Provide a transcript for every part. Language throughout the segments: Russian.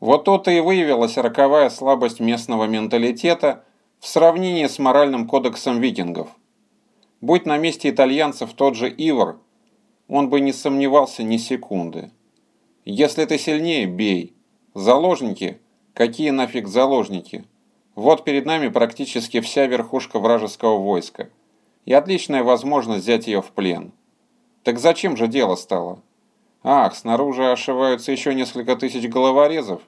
Вот то-то и выявилась роковая слабость местного менталитета в сравнении с моральным кодексом викингов. Будь на месте итальянцев тот же Ивар, он бы не сомневался ни секунды. Если ты сильнее, бей. Заложники? Какие нафиг заложники? Вот перед нами практически вся верхушка вражеского войска. И отличная возможность взять ее в плен. Так зачем же дело стало? Ах, снаружи ошиваются еще несколько тысяч головорезов.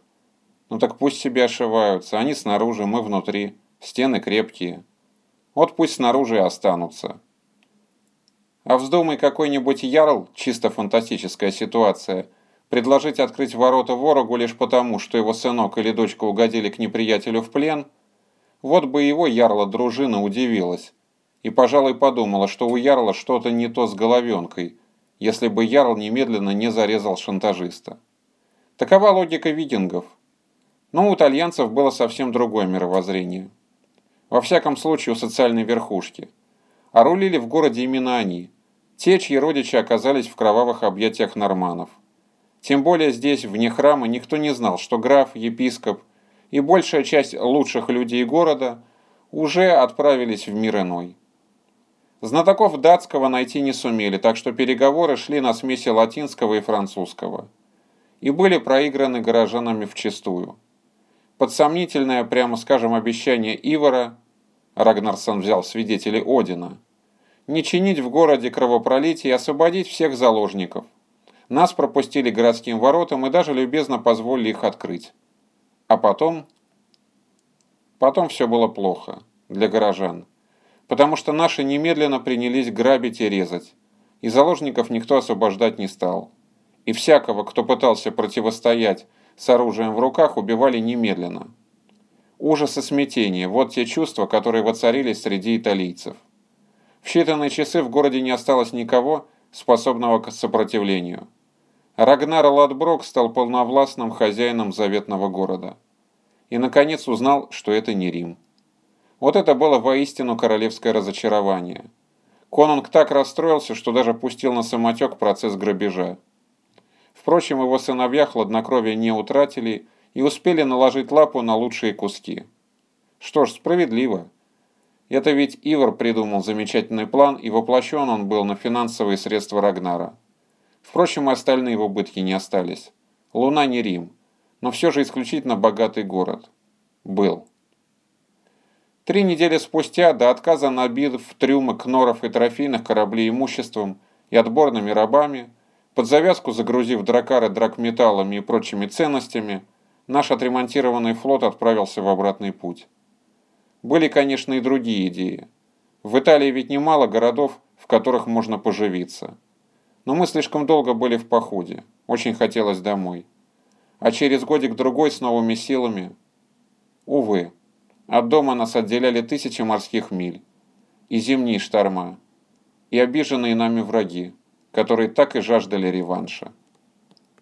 Ну так пусть себе ошиваются. Они снаружи, мы внутри. Стены крепкие. Вот пусть снаружи останутся. А вздумай какой-нибудь ярл, чисто фантастическая ситуация – Предложить открыть ворота ворогу лишь потому, что его сынок или дочка угодили к неприятелю в плен, вот бы его ярла дружина удивилась. И, пожалуй, подумала, что у ярла что-то не то с головенкой, если бы ярл немедленно не зарезал шантажиста. Такова логика викингов. Но у итальянцев было совсем другое мировоззрение. Во всяком случае, у социальной верхушки. А рулили в городе именно они, те, чьи родичи оказались в кровавых объятиях норманов. Тем более здесь, вне храма, никто не знал, что граф, епископ и большая часть лучших людей города уже отправились в мир иной. Знатоков датского найти не сумели, так что переговоры шли на смеси латинского и французского. И были проиграны горожанами вчистую. Под сомнительное, прямо скажем, обещание Ивара, Рагнарсон взял свидетелей Одина, не чинить в городе кровопролитие и освободить всех заложников – нас пропустили городским воротам и даже любезно позволили их открыть. А потом... Потом все было плохо для горожан. Потому что наши немедленно принялись грабить и резать. И заложников никто освобождать не стал. И всякого, кто пытался противостоять с оружием в руках, убивали немедленно. Ужас и смятение – вот те чувства, которые воцарились среди италийцев. В считанные часы в городе не осталось никого, способного к сопротивлению. Рагнар Ладброк стал полновластным хозяином заветного города. И, наконец, узнал, что это не Рим. Вот это было воистину королевское разочарование. Конунг так расстроился, что даже пустил на самотек процесс грабежа. Впрочем, его сыновья хладнокровие не утратили и успели наложить лапу на лучшие куски. Что ж, справедливо. Это ведь Ивар придумал замечательный план, и воплощен он был на финансовые средства Рагнара. Впрочем, и остальные в убытке не остались. Луна не Рим, но все же исключительно богатый город. Был. Три недели спустя, до отказа набив трюмы кноров и трофейных кораблей имуществом и отборными рабами, под завязку загрузив дракары драгметаллами и прочими ценностями, наш отремонтированный флот отправился в обратный путь. Были, конечно, и другие идеи. В Италии ведь немало городов, в которых можно поживиться. Но мы слишком долго были в походе. Очень хотелось домой. А через годик-другой с новыми силами... Увы, от дома нас отделяли тысячи морских миль. И зимние шторма. И обиженные нами враги, которые так и жаждали реванша.